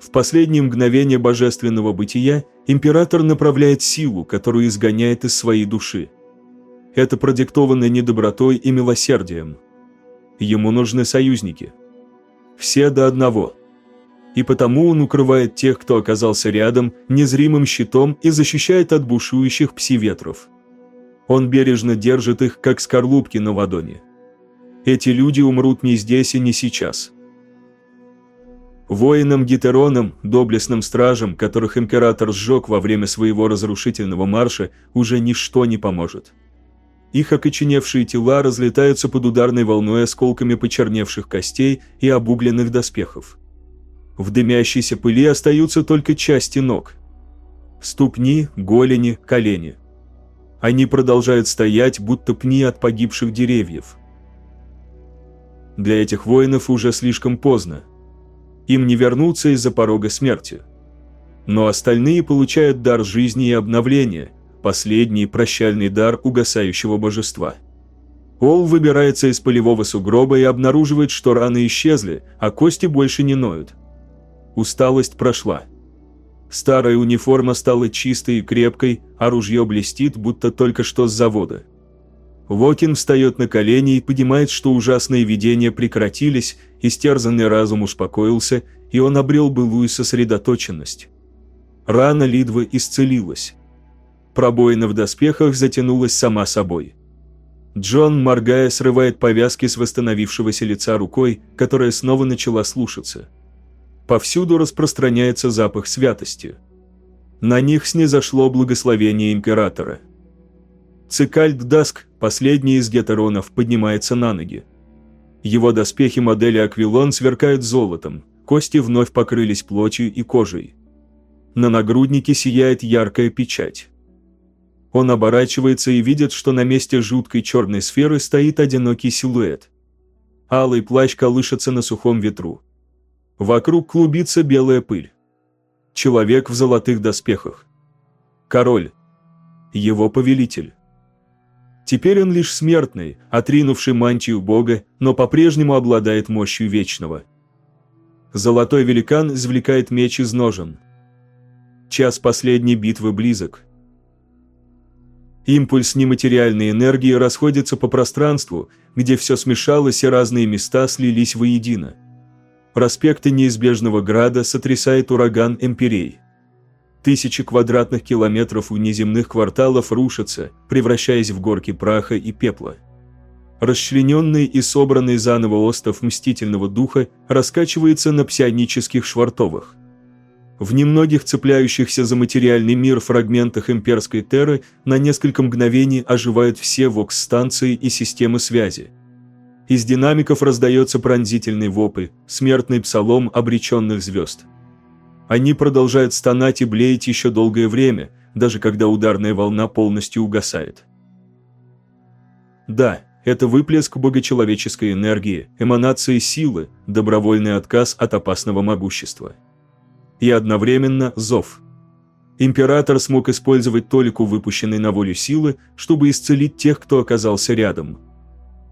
В последние мгновения божественного бытия император направляет силу, которую изгоняет из своей души. Это продиктовано недобротой и милосердием. Ему нужны союзники. Все до одного. И потому он укрывает тех, кто оказался рядом, незримым щитом и защищает от бушующих пси-ветров. Он бережно держит их, как скорлупки на ладони. Эти люди умрут не здесь и не сейчас. Воинам-гетеронам, доблестным стражам, которых император сжег во время своего разрушительного марша, уже ничто не поможет. Их окоченевшие тела разлетаются под ударной волной осколками почерневших костей и обугленных доспехов. В дымящейся пыли остаются только части ног. Ступни, голени, колени. Они продолжают стоять, будто пни от погибших деревьев. Для этих воинов уже слишком поздно им не вернуться из-за порога смерти. Но остальные получают дар жизни и обновления, последний прощальный дар угасающего божества. Ол выбирается из полевого сугроба и обнаруживает, что раны исчезли, а кости больше не ноют. Усталость прошла. Старая униформа стала чистой и крепкой, а ружье блестит, будто только что с завода. Вокин встает на колени и понимает, что ужасные видения прекратились, истерзанный разум успокоился, и он обрел былую сосредоточенность. Рана Лидвы исцелилась. Пробоина в доспехах затянулась сама собой. Джон, моргая, срывает повязки с восстановившегося лица рукой, которая снова начала слушаться. Повсюду распространяется запах святости. На них снизошло благословение императора – Цикальд Даск, последний из гетеронов, поднимается на ноги. Его доспехи модели Аквилон сверкают золотом, кости вновь покрылись плотью и кожей. На нагруднике сияет яркая печать. Он оборачивается и видит, что на месте жуткой черной сферы стоит одинокий силуэт. Алый плащ колышется на сухом ветру. Вокруг клубится белая пыль. Человек в золотых доспехах. Король. Его повелитель. Теперь он лишь смертный, отринувший мантию Бога, но по-прежнему обладает мощью Вечного. Золотой великан извлекает меч из ножен. Час последней битвы близок. Импульс нематериальной энергии расходится по пространству, где все смешалось и разные места слились воедино. Проспекты неизбежного града сотрясает ураган Эмпирей. Тысячи квадратных километров внеземных кварталов рушатся, превращаясь в горки праха и пепла. Расчлененный и собранный заново остов мстительного духа раскачивается на псионических швартовых. В немногих цепляющихся за материальный мир фрагментах имперской терры на несколько мгновений оживают все вокс-станции и системы связи. Из динамиков раздается пронзительный вопль, смертный псалом обреченных звезд. Они продолжают стонать и блеять еще долгое время, даже когда ударная волна полностью угасает. Да, это выплеск богочеловеческой энергии, эманации силы, добровольный отказ от опасного могущества. И одновременно зов. Император смог использовать толику выпущенной на волю силы, чтобы исцелить тех, кто оказался рядом –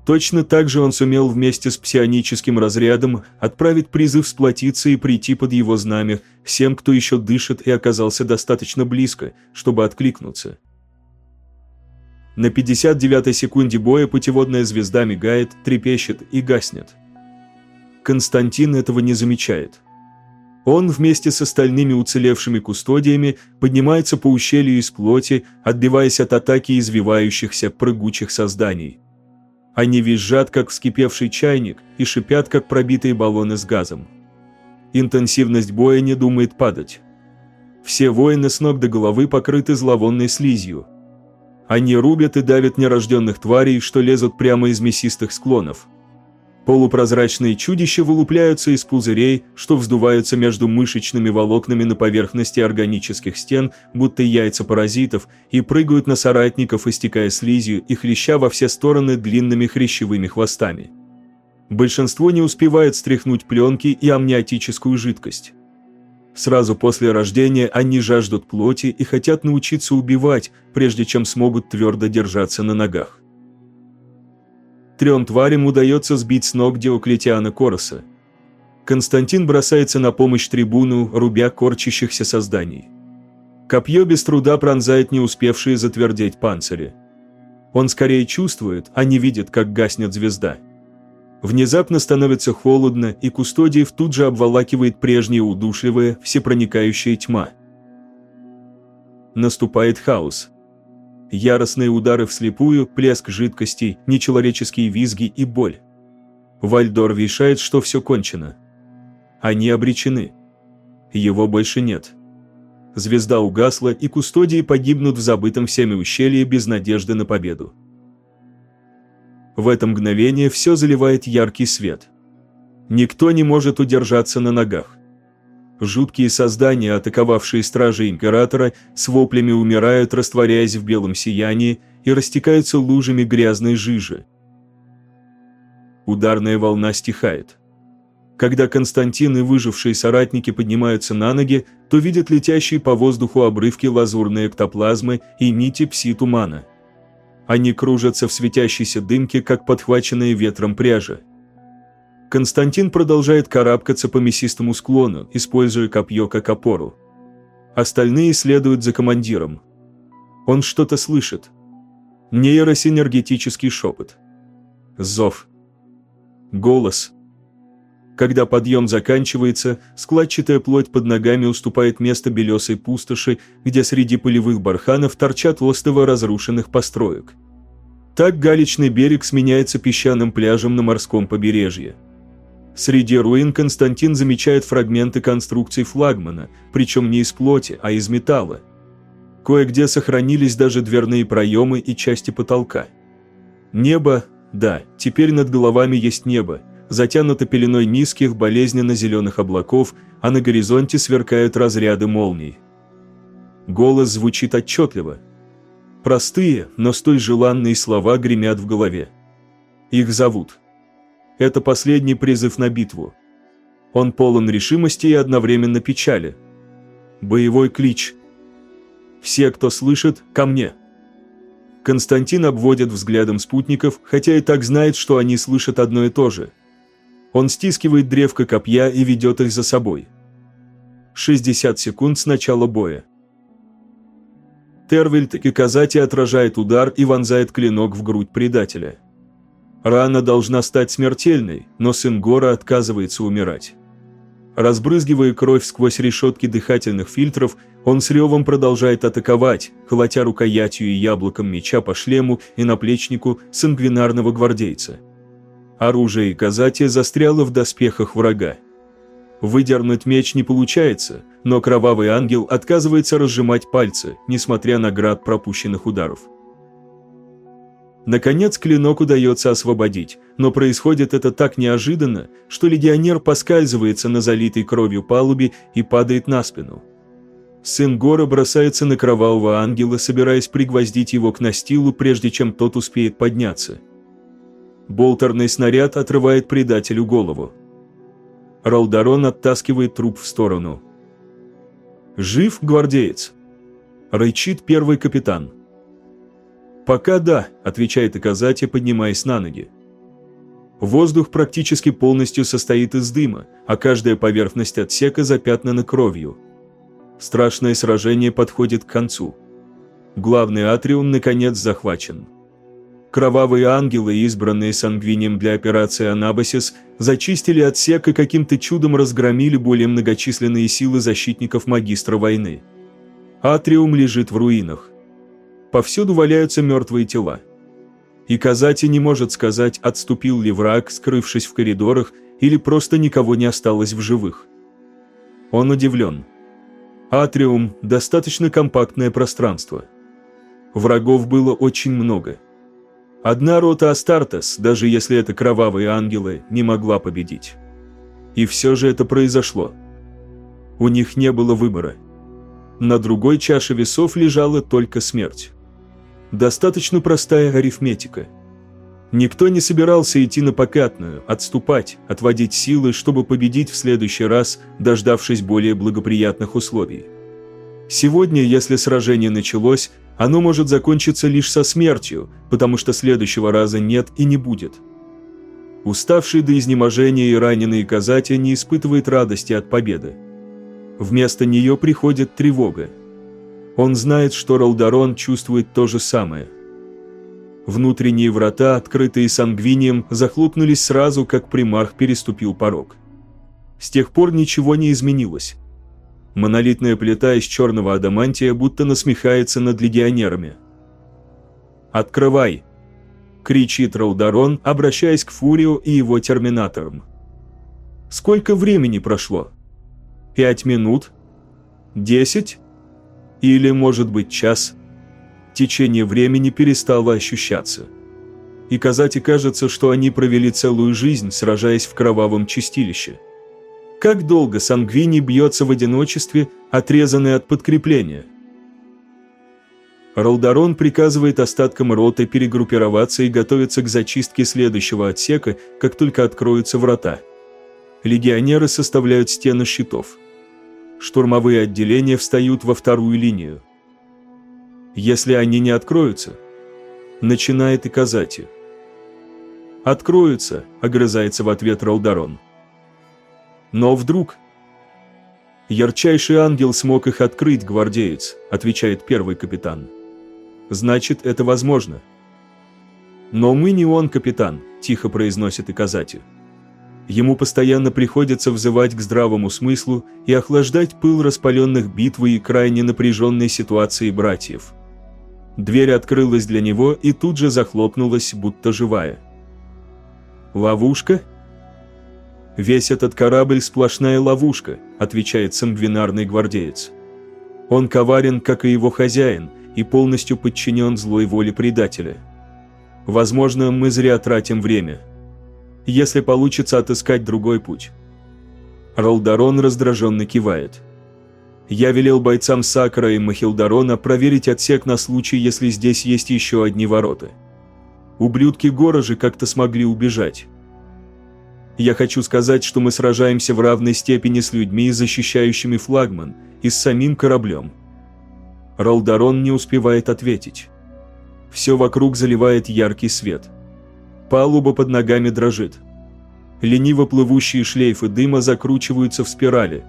Точно так же он сумел вместе с псионическим разрядом отправить призыв сплотиться и прийти под его знамя всем, кто еще дышит и оказался достаточно близко, чтобы откликнуться. На 59-й секунде боя путеводная звезда мигает, трепещет и гаснет. Константин этого не замечает. Он вместе с остальными уцелевшими кустодиями поднимается по ущелью из плоти, отбиваясь от атаки извивающихся прыгучих созданий – они визжат, как вскипевший чайник, и шипят, как пробитые баллоны с газом. Интенсивность боя не думает падать. Все воины с ног до головы покрыты зловонной слизью. Они рубят и давят нерожденных тварей, что лезут прямо из мясистых склонов – Полупрозрачные чудища вылупляются из пузырей, что вздуваются между мышечными волокнами на поверхности органических стен, будто яйца паразитов, и прыгают на соратников, истекая слизью и хлеща во все стороны длинными хрящевыми хвостами. Большинство не успевает стряхнуть пленки и амниотическую жидкость. Сразу после рождения они жаждут плоти и хотят научиться убивать, прежде чем смогут твердо держаться на ногах трем тварям удается сбить с ног Диоклетиана Короса. Константин бросается на помощь трибуну, рубя корчащихся созданий. Копье без труда пронзает не успевшие затвердеть панцири. Он скорее чувствует, а не видит, как гаснет звезда. Внезапно становится холодно, и Кустодиев тут же обволакивает прежняя удушливая, всепроникающая тьма. Наступает хаос. Яростные удары вслепую, плеск жидкостей, нечеловеческие визги и боль. Вальдор решает, что все кончено. Они обречены. Его больше нет. Звезда угасла, и кустодии погибнут в забытом всеми ущелье без надежды на победу. В это мгновение все заливает яркий свет. Никто не может удержаться на ногах. Жуткие создания, атаковавшие стражи Императора, с воплями умирают, растворяясь в белом сиянии и растекаются лужами грязной жижи. Ударная волна стихает. Когда Константин и выжившие соратники поднимаются на ноги, то видят летящие по воздуху обрывки лазурной эктоплазмы и нити пси-тумана. Они кружатся в светящейся дымке, как подхваченные ветром пряжи. Константин продолжает карабкаться по мясистому склону, используя копье как опору. Остальные следуют за командиром. Он что-то слышит. Нейросинергетический шепот. Зов. Голос. Когда подъем заканчивается, складчатая плоть под ногами уступает место белесой пустоши, где среди полевых барханов торчат остовы разрушенных построек. Так галечный берег сменяется песчаным пляжем на морском побережье. Среди руин Константин замечает фрагменты конструкций флагмана, причем не из плоти, а из металла. Кое-где сохранились даже дверные проемы и части потолка. Небо, да, теперь над головами есть небо, затянуто пеленой низких, болезненно-зеленых облаков, а на горизонте сверкают разряды молний. Голос звучит отчетливо. Простые, но столь желанные слова гремят в голове. Их зовут. Это последний призыв на битву. Он полон решимости и одновременно печали. Боевой клич. Все, кто слышит, ко мне. Константин обводит взглядом спутников, хотя и так знает, что они слышат одно и то же – он стискивает древко копья и ведет их за собой. 60 секунд с начала боя. Тервельд и Казати отражает удар и вонзает клинок в грудь предателя. Рана должна стать смертельной, но сын Гора отказывается умирать. Разбрызгивая кровь сквозь решетки дыхательных фильтров, он с ревом продолжает атаковать, колотя рукоятью и яблоком меча по шлему и наплечнику сангвинарного гвардейца. Оружие Казати застряло в доспехах врага. Выдернуть меч не получается, но кровавый ангел отказывается разжимать пальцы, несмотря на град пропущенных ударов. Наконец клинок удается освободить, но происходит это так неожиданно, что легионер поскальзывается на залитой кровью палубе и падает на спину. Сын Гора бросается на кровавого ангела, собираясь пригвоздить его к настилу, прежде чем тот успеет подняться – Болтерный снаряд отрывает предателю голову. Ралдарон оттаскивает труп в сторону. «Жив, гвардеец?» Рычит первый капитан. «Пока да», – отвечает Иказати, поднимаясь на ноги. Воздух практически полностью состоит из дыма, а каждая поверхность отсека запятнана кровью. Страшное сражение подходит к концу. Главный атриум, наконец, захвачен. Кровавые ангелы, избранные Сангвинием для операции «Анабасис», зачистили отсек и каким-то чудом разгромили более многочисленные силы защитников магистра войны. Атриум лежит в руинах. Повсюду валяются мертвые тела. И Казати не может сказать, отступил ли враг, скрывшись в коридорах, или просто никого не осталось в живых. Он удивлен. Атриум – достаточно компактное пространство. Врагов было очень много – Одна рота Астартес, даже если это кровавые ангелы, не могла победить. И все же это произошло. У них не было выбора. На другой чаше весов лежала только смерть. Достаточно простая арифметика. Никто не собирался идти на покатную, отступать, отводить силы, чтобы победить в следующий раз, дождавшись более благоприятных условий. Сегодня, если сражение началось, оно может закончиться лишь со смертью, потому что следующего раза нет и не будет. Уставший до изнеможения и раненый Казатя не испытывает радости от победы. Вместо нее приходит тревога. Он знает, что Ралдарон чувствует то же самое. Внутренние врата, открытые сангвинием, захлопнулись сразу, как примарх переступил порог. С тех пор ничего не изменилось. Монолитная плита из черного адамантия будто насмехается над легионерами. «Открывай!» – кричит Ралдарон, обращаясь к Фурио и его терминаторам. «Сколько времени прошло? Пять минут? Десять? Или, может быть, час?» Течение времени перестало ощущаться. И Казати кажется, что они провели целую жизнь, сражаясь в кровавом чистилище – как долго Сангвини бьется в одиночестве, отрезанный от подкрепления? Ралдарон приказывает остаткам роты перегруппироваться и готовиться к зачистке следующего отсека, как только откроются врата. Легионеры составляют стены щитов. Штурмовые отделения встают во вторую линию. Если они не откроются, начинает и Казати. «Откроются», — огрызается в ответ Ралдарон. Но вдруг... «Ярчайший ангел смог их открыть, гвардеец», – отвечает первый капитан. «Значит, это возможно». «Но мы не он, капитан», – тихо произносит и Казати. Ему постоянно приходится взывать к здравому смыслу и охлаждать пыл распаленных битвы и крайне напряженной ситуации братьев. Дверь открылась для него и тут же захлопнулась, будто живая. «Ловушка?» «Весь этот корабль – сплошная ловушка», – отвечает сангвинарный гвардеец. «Он коварен, как и его хозяин, и полностью подчинен злой воле предателя. Возможно, мы зря тратим время. Если получится отыскать другой путь». Ралдарон раздраженно кивает. «Я велел бойцам Сакара и Махилдарона проверить отсек на случай, если здесь есть еще одни ворота. Ублюдки Гора как-то смогли убежать». Я хочу сказать, что мы сражаемся в равной степени с людьми, защищающими флагман, и с самим кораблем. Ралдарон не успевает ответить. Все вокруг заливает яркий свет. Палуба под ногами дрожит. Лениво плывущие шлейфы дыма закручиваются в спирали.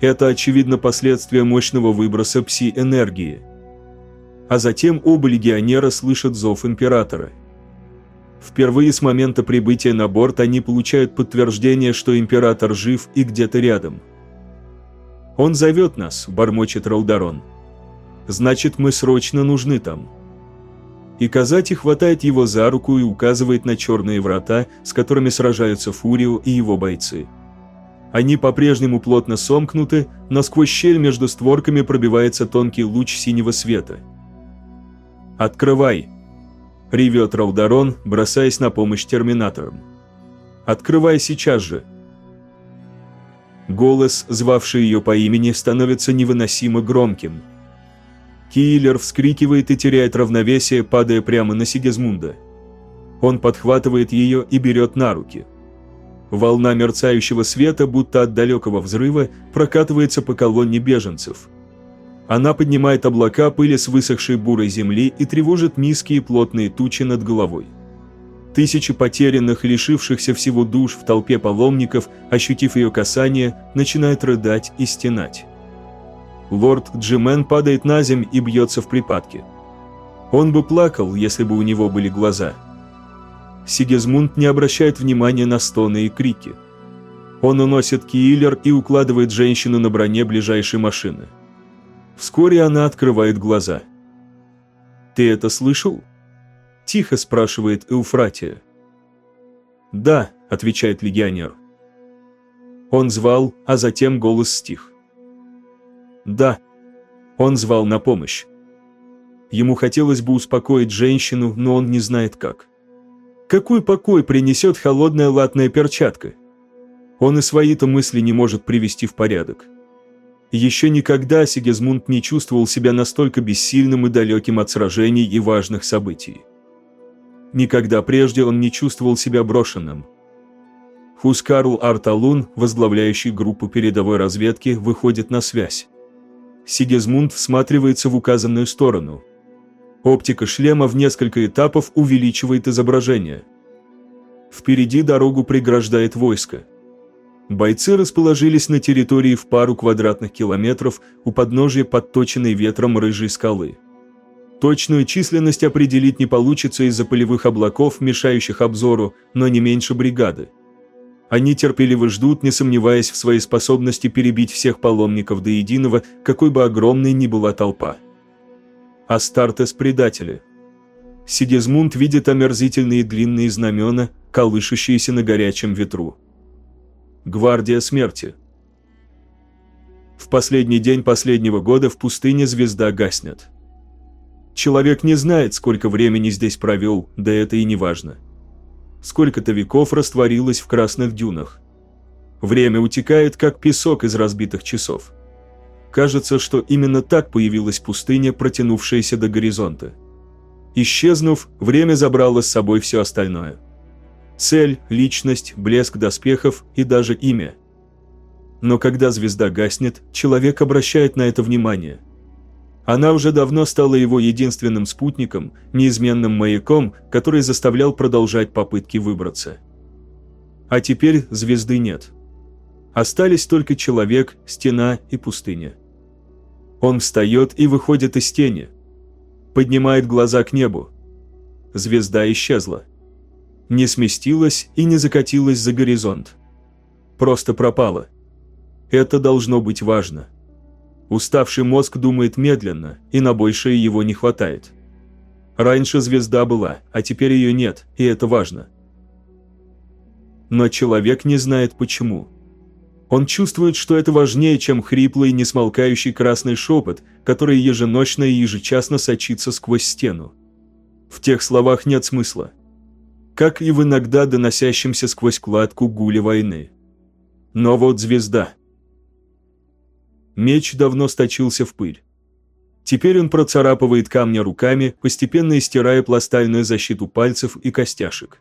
Это, очевидно, последствия мощного выброса пси-энергии. А затем оба легионера слышат зов Императора – Впервые с момента прибытия на борт они получают подтверждение, что император жив и где-то рядом. «Он зовет нас», – бормочет Ралдарон. «Значит, мы срочно нужны там». И Казати хватает его за руку и указывает на черные врата, с которыми сражаются Фурио и его бойцы. Они по-прежнему плотно сомкнуты, но сквозь щель между створками пробивается тонкий луч синего света. «Открывай!» ревет Ралдарон, бросаясь на помощь терминаторам. «Открывай сейчас же!» Голос, звавший ее по имени, становится невыносимо громким. Киллер вскрикивает и теряет равновесие, падая прямо на Сигизмунда. Он подхватывает ее и берет на руки. Волна мерцающего света, будто от далекого взрыва, прокатывается по колонне беженцев – она поднимает облака пыли с высохшей бурой земли и тревожит низкие плотные тучи над головой. Тысячи потерянных, лишившихся всего душ в толпе паломников, ощутив ее касание, начинают рыдать и стенать. Лорд Джимен падает на земь и бьется в припадке. Он бы плакал, если бы у него были глаза. Сигизмунд не обращает внимания на стоны и крики. Он уносит киллер и укладывает женщину на броне ближайшей машины. Вскоре она открывает глаза. «Ты это слышал?» – тихо спрашивает Эуфратия. «Да», – отвечает легионер. Он звал, а затем голос стих. «Да». Он звал на помощь. Ему хотелось бы успокоить женщину, но он не знает как. Какой покой принесет холодная латная перчатка? Он и свои-то мысли не может привести в порядок. Еще никогда Сигизмунд не чувствовал себя настолько бессильным и далеким от сражений и важных событий. Никогда прежде он не чувствовал себя брошенным. Хускарл Арталун, возглавляющий группу передовой разведки, выходит на связь. Сигизмунд всматривается в указанную сторону. Оптика шлема в несколько этапов увеличивает изображение. Впереди дорогу преграждает войско. Бойцы расположились на территории в пару квадратных километров у подножия подточенной ветром рыжей скалы. Точную численность определить не получится из-за полевых облаков, мешающих обзору, но не меньше бригады. Они терпеливо ждут, не сомневаясь в своей способности перебить всех паломников до единого, какой бы огромной ни была толпа. Астартес – предатели. Сидизмунд видит омерзительные длинные знамена, колышущиеся на горячем ветру. Гвардия смерти. В последний день последнего года в пустыне звезда гаснет. Человек не знает, сколько времени здесь провел, да это и не важно. Сколько-то веков растворилось в красных дюнах. Время утекает, как песок из разбитых часов. Кажется, что именно так появилась пустыня, протянувшаяся до горизонта. Исчезнув, время забрало с собой все остальное – цель, личность, блеск доспехов и даже имя. Но когда звезда гаснет, человек обращает на это внимание. Она уже давно стала его единственным спутником, неизменным маяком, который заставлял продолжать попытки выбраться. А теперь звезды нет. Остались только человек, стена и пустыня. Он встает и выходит из тени. Поднимает глаза к небу. Звезда исчезла не сместилась и не закатилась за горизонт. Просто пропала. Это должно быть важно. Уставший мозг думает медленно, и на большее его не хватает. Раньше звезда была, а теперь ее нет, и это важно. Но человек не знает почему. Он чувствует, что это важнее, чем хриплый, несмолкающий красный шепот, который еженочно и ежечасно сочится сквозь стену. В тех словах нет смысла как и в иногда доносящемся сквозь кладку гуле войны. Но вот звезда. Меч давно сточился в пыль. Теперь он процарапывает камни руками, постепенно истирая пластальную защиту пальцев и костяшек.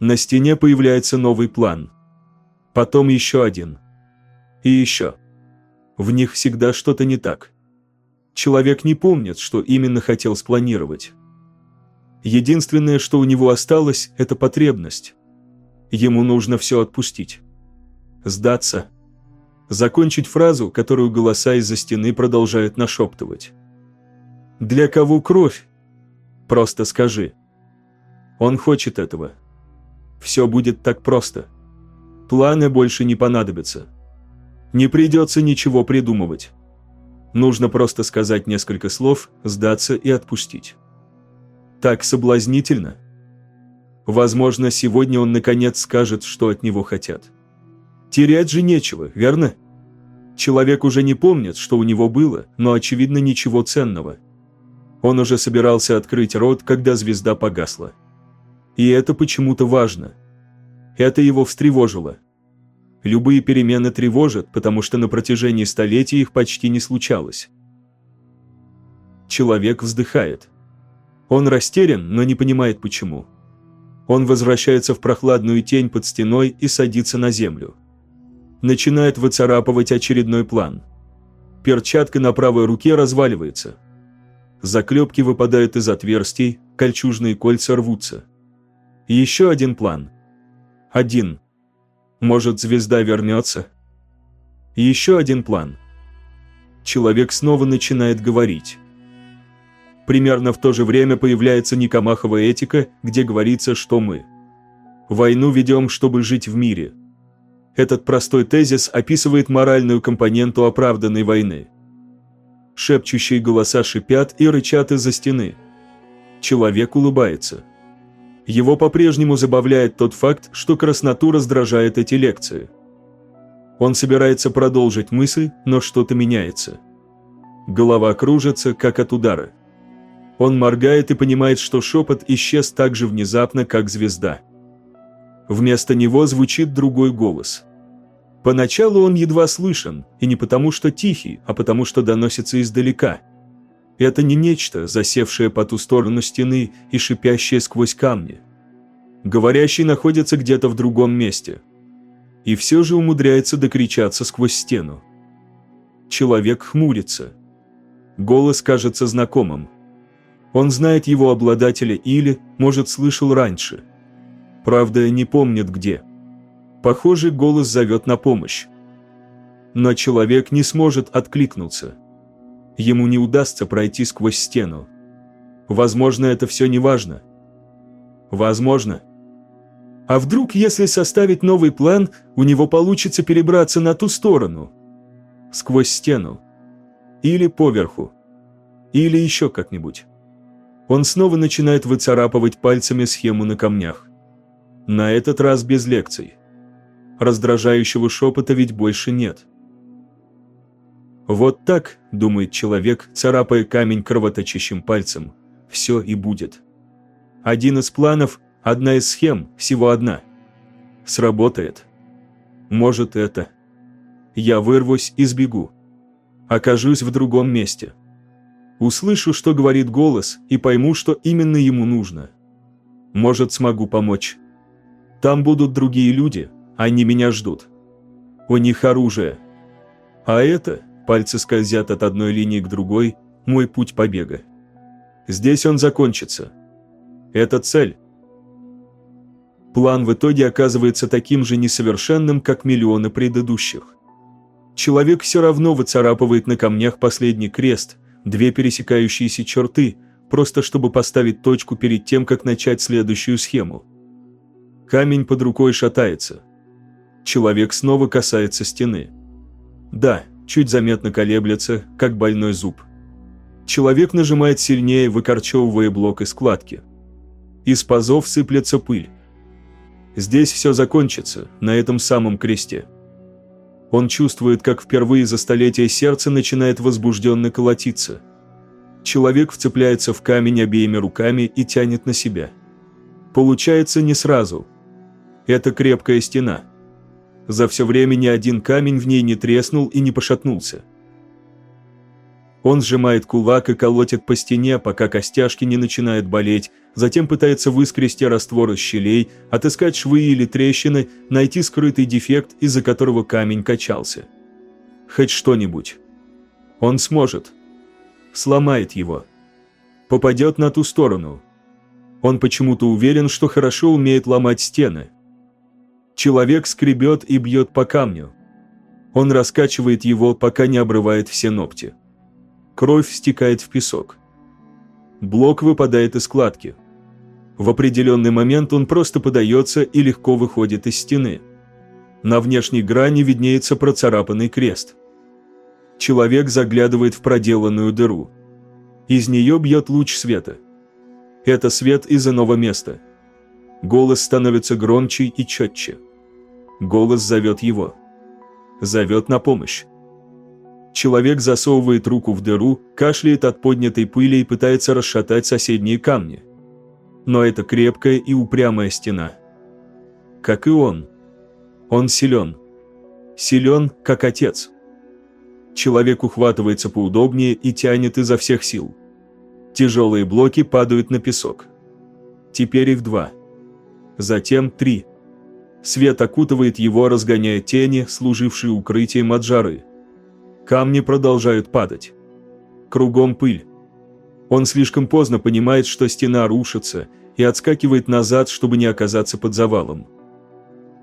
На стене появляется новый план. Потом еще один. И еще. В них всегда что-то не так. Человек не помнит, что именно хотел спланировать. Единственное, что у него осталось, это потребность. Ему нужно все отпустить. Сдаться. Закончить фразу, которую голоса из-за стены продолжают нашептывать. «Для кого кровь?» «Просто скажи». Он хочет этого. Все будет так просто. Планы больше не понадобятся. Не придется ничего придумывать. Нужно просто сказать несколько слов, сдаться и отпустить так соблазнительно. Возможно, сегодня он наконец скажет, что от него хотят. Терять же нечего, верно? Человек уже не помнит, что у него было, но, очевидно, ничего ценного. Он уже собирался открыть рот, когда звезда погасла. И это почему-то важно. Это его встревожило. Любые перемены тревожат, потому что на протяжении столетий их почти не случалось. Человек вздыхает. Он растерян, но не понимает почему. Он возвращается в прохладную тень под стеной и садится на землю. Начинает выцарапывать очередной план. Перчатка на правой руке разваливается. Заклепки выпадают из отверстий, кольчужные кольца рвутся. Еще один план. Один. Может, звезда вернется? Еще один план. Человек снова начинает говорить. Примерно в то же время появляется Никомахова этика, где говорится, что мы войну ведем, чтобы жить в мире. Этот простой тезис описывает моральную компоненту оправданной войны. Шепчущие голоса шипят и рычат из-за стены. Человек улыбается. Его по-прежнему забавляет тот факт, что красноту раздражает эти лекции. Он собирается продолжить мысль, но что-то меняется. Голова кружится, как от удара. Он моргает и понимает, что шепот исчез так же внезапно, как звезда. Вместо него звучит другой голос. Поначалу он едва слышен, и не потому что тихий, а потому что доносится издалека. Это не нечто, засевшее по ту сторону стены и шипящее сквозь камни. Говорящий находится где-то в другом месте. И все же умудряется докричаться сквозь стену. Человек хмурится. Голос кажется знакомым. Он знает его обладателя или, может, слышал раньше. Правда, не помнит где. Похоже, голос зовет на помощь. Но человек не сможет откликнуться. Ему не удастся пройти сквозь стену. Возможно, это все не важно. Возможно. А вдруг, если составить новый план, у него получится перебраться на ту сторону? Сквозь стену. Или поверху. Или еще как-нибудь. Он снова начинает выцарапывать пальцами схему на камнях. На этот раз без лекций. Раздражающего шепота ведь больше нет. Вот так, думает человек, царапая камень кровоточащим пальцем, все и будет. Один из планов, одна из схем, всего одна. Сработает. Может это. Я вырвусь и сбегу. Окажусь в другом месте. Услышу, что говорит голос, и пойму, что именно ему нужно. Может, смогу помочь. Там будут другие люди, они меня ждут. У них оружие. А это, пальцы скользят от одной линии к другой, мой путь побега. Здесь он закончится. Это цель. План в итоге оказывается таким же несовершенным, как миллионы предыдущих. Человек все равно выцарапывает на камнях последний крест, две пересекающиеся черты, просто чтобы поставить точку перед тем, как начать следующую схему. Камень под рукой шатается. Человек снова касается стены. Да, чуть заметно колеблется, как больной зуб. Человек нажимает сильнее, выкорчевывая блок из складки. Из пазов сыплется пыль. Здесь все закончится, на этом самом кресте. Он чувствует, как впервые за столетие сердце начинает возбужденно колотиться. Человек вцепляется в камень обеими руками и тянет на себя. Получается не сразу, это крепкая стена. За все время ни один камень в ней не треснул и не пошатнулся. Он сжимает кулак и колотит по стене, пока костяшки не начинают болеть, затем пытается выскрести раствор из щелей, отыскать швы или трещины, найти скрытый дефект, из-за которого камень качался. Хоть что-нибудь. Он сможет. Сломает его. Попадет на ту сторону. Он почему-то уверен, что хорошо умеет ломать стены. Человек скребет и бьет по камню. Он раскачивает его, пока не обрывает все ногти. Кровь стекает в песок. Блок выпадает из складки. В определенный момент он просто подается и легко выходит из стены. На внешней грани виднеется процарапанный крест. Человек заглядывает в проделанную дыру. Из нее бьет луч света. Это свет из иного места – Голос становится громче и четче. Голос зовет его. Зовет на помощь. Человек засовывает руку в дыру, кашляет от поднятой пыли и пытается расшатать соседние камни. Но это крепкая и упрямая стена. Как и он. Он силен. Силен, как отец. Человек ухватывается поудобнее и тянет изо всех сил. Тяжелые блоки падают на песок. Теперь их два затем три. Свет окутывает его, разгоняя тени, служившие укрытием от жары. Камни продолжают падать. Кругом пыль. Он слишком поздно понимает, что стена рушится, и отскакивает назад, чтобы не оказаться под завалом.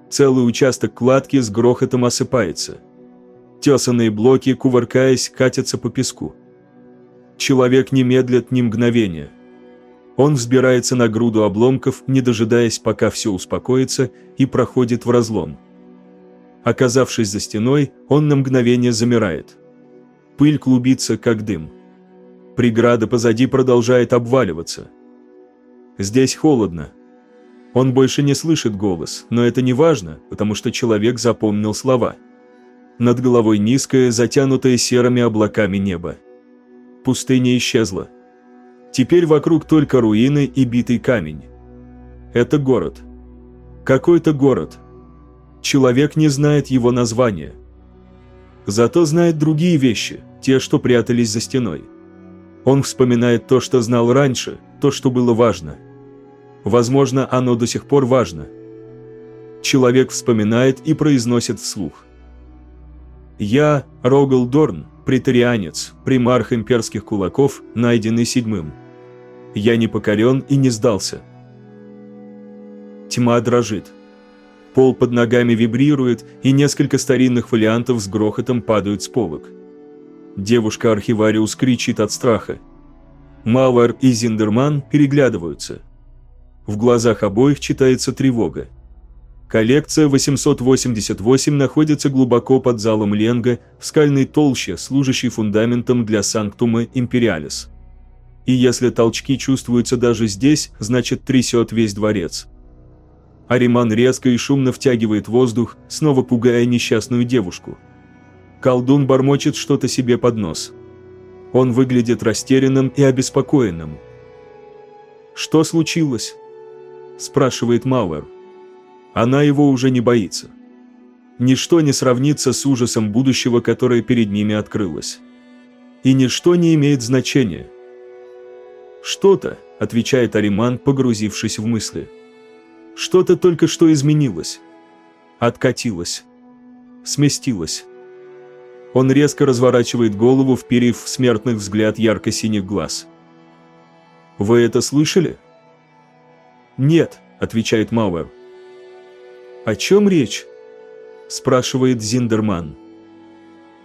Целый участок кладки с грохотом осыпается. Тесанные блоки, кувыркаясь, катятся по песку. Человек не медлит ни мгновения – он взбирается на груду обломков, не дожидаясь, пока все успокоится, и проходит в разлом. Оказавшись за стеной, он на мгновение замирает. Пыль клубится, как дым. Преграда позади продолжает обваливаться. Здесь холодно. Он больше не слышит голос, но это не важно, потому что человек запомнил слова. Над головой низкое, затянутое серыми облаками небо. Пустыня исчезла. Теперь вокруг только руины и битый камень. Это город. Какой-то город. Человек не знает его названия. Зато знает другие вещи, те, что прятались за стеной. Он вспоминает то, что знал раньше, то, что было важно. Возможно, оно до сих пор важно. Человек вспоминает и произносит вслух. «Я, Рогал Дорн, претарианец, примарх имперских кулаков, найденный седьмым. Я не покорен и не сдался. Тьма дрожит. Пол под ногами вибрирует, и несколько старинных фолиантов с грохотом падают с полок. Девушка-архивариус кричит от страха. Мауэр и Зиндерман переглядываются. В глазах обоих читается тревога. Коллекция 888 находится глубоко под залом Ленга, в скальной толще, служащей фундаментом для Санктума Империалис. И если толчки чувствуются даже здесь, значит трясет весь дворец. Ариман резко и шумно втягивает воздух, снова пугая несчастную девушку. Колдун бормочет что-то себе под нос. Он выглядит растерянным и обеспокоенным. «Что случилось?» – спрашивает Мауэр. Она его уже не боится. Ничто не сравнится с ужасом будущего, которое перед ними открылось. И ничто не имеет значения. «Что-то», – отвечает Ариман, погрузившись в мысли – что-то только что изменилось. Откатилось. Сместилось. Он резко разворачивает голову, вперив в смертных взгляд ярко-синих глаз. «Вы это слышали?» «Нет», — отвечает Мауэр. «О чем речь?» – спрашивает Зиндерман.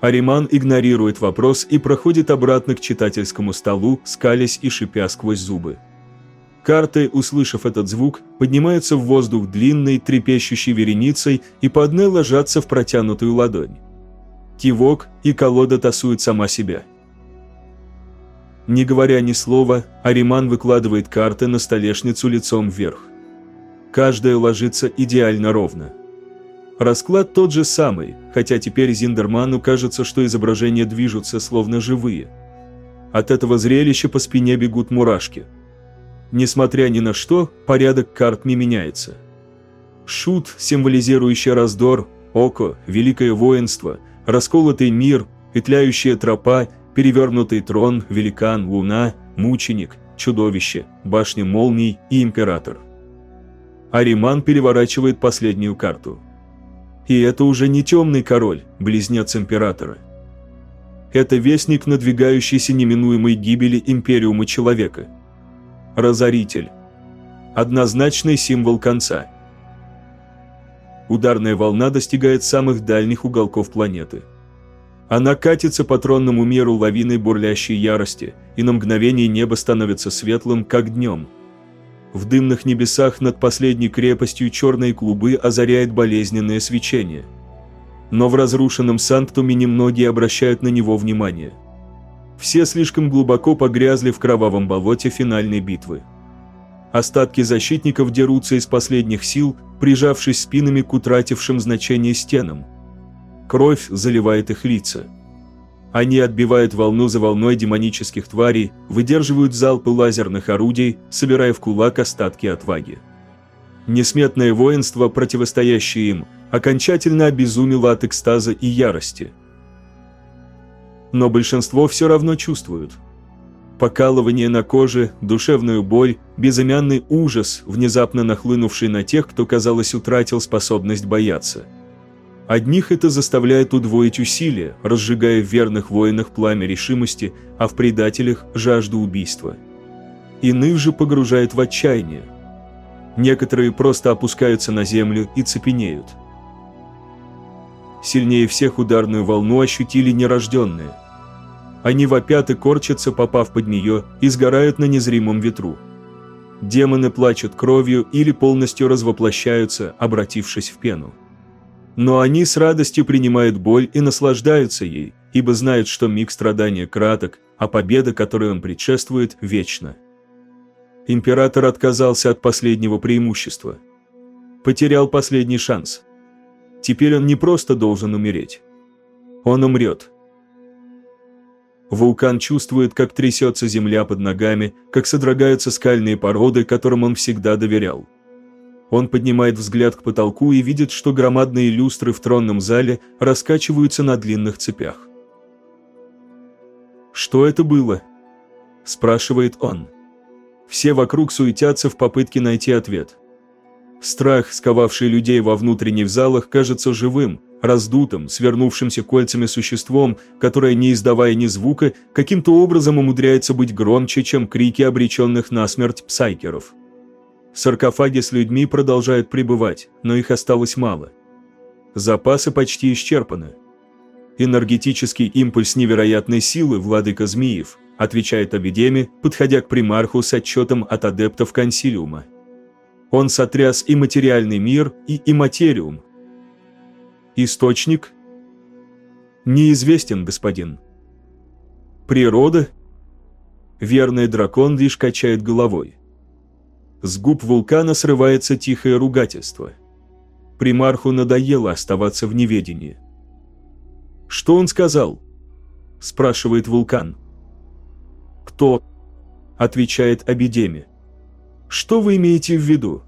Ариман игнорирует вопрос и проходит обратно к читательскому столу, скалясь и шипя сквозь зубы. Карты, услышав этот звук, поднимаются в воздух длинной, трепещущей вереницей и по одной ложатся в протянутую ладонь. Кивок, и колода тасует сама себя. Не говоря ни слова, Ариман выкладывает карты на столешницу лицом вверх. Каждая ложится идеально ровно. Расклад тот же самый, хотя теперь Зиндерману кажется, что изображения движутся словно живые. От этого зрелища по спине бегут мурашки – Несмотря ни на что, порядок карт не меняется. Шут, символизирующий раздор, око, великое воинство, расколотый мир, петляющая тропа, перевернутый трон, великан, луна, мученик, чудовище, башня молний и император. Ариман переворачивает последнюю карту. И это уже не темный король, близнец императора. Это вестник надвигающейся неминуемой гибели империума человека – Разоритель. Однозначный символ конца. Ударная волна достигает самых дальних уголков планеты. Она катится по тронному миру лавиной бурлящей ярости, и на мгновение небо становится светлым, как днем. В дымных небесах над последней крепостью черные клубы озаряет болезненное свечение. Но в разрушенном Санктуме немногие обращают на него внимание – все слишком глубоко погрязли в кровавом болоте финальной битвы. Остатки защитников дерутся из последних сил, прижавшись спинами к утратившим значение стенам. Кровь заливает их лица. Они отбивают волну за волной демонических тварей, выдерживают залпы лазерных орудий, собирая в кулак остатки отваги. Несметное воинство, противостоящее им, окончательно обезумело от экстаза и ярости – но большинство все равно чувствуют. Покалывание на коже, душевную боль, безымянный ужас, внезапно нахлынувший на тех, кто, казалось, утратил способность бояться. Одних это заставляет удвоить усилия, разжигая в верных воинах пламя решимости, а в предателях – жажду убийства. Иных же погружает в отчаяние. Некоторые просто опускаются на землю и цепенеют – Сильнее всех ударную волну ощутили нерожденные. Они вопят и корчатся, попав под нее, и сгорают на незримом ветру. Демоны плачут кровью или полностью развоплощаются, обратившись в пену. Но они с радостью принимают боль и наслаждаются ей, ибо знают, что миг страдания краток, а победа, которой он предшествует, вечна. Император отказался от последнего преимущества. Потерял последний шанс. Теперь он не просто должен умереть. Он умрет. Вулкан чувствует, как трясется земля под ногами, как содрогаются скальные породы, которым он всегда доверял. Он поднимает взгляд к потолку и видит, что громадные люстры в тронном зале раскачиваются на длинных цепях. «Что это было?» – спрашивает он. Все вокруг суетятся в попытке найти ответ. Страх, сковавший людей во внутренних залах, кажется живым, раздутым, свернувшимся кольцами существом, которое, не издавая ни звука, каким-то образом умудряется быть громче, чем крики обреченных на смерть псайкеров. Саркофаги с людьми продолжают пребывать, но их осталось мало. Запасы почти исчерпаны. Энергетический импульс невероятной силы, владыка Змеев, отвечает Абидеме, подходя к примарху с отчетом от адептов консилиума. Он сотряс и материальный мир, и иматериум. Источник? Неизвестен, господин. Природа? Верный дракон лишь качает головой. С губ вулкана срывается тихое ругательство. Примарху надоело оставаться в неведении. «Что он сказал?» – спрашивает вулкан. «Кто?» – отвечает Абидеми. «Что вы имеете в виду?»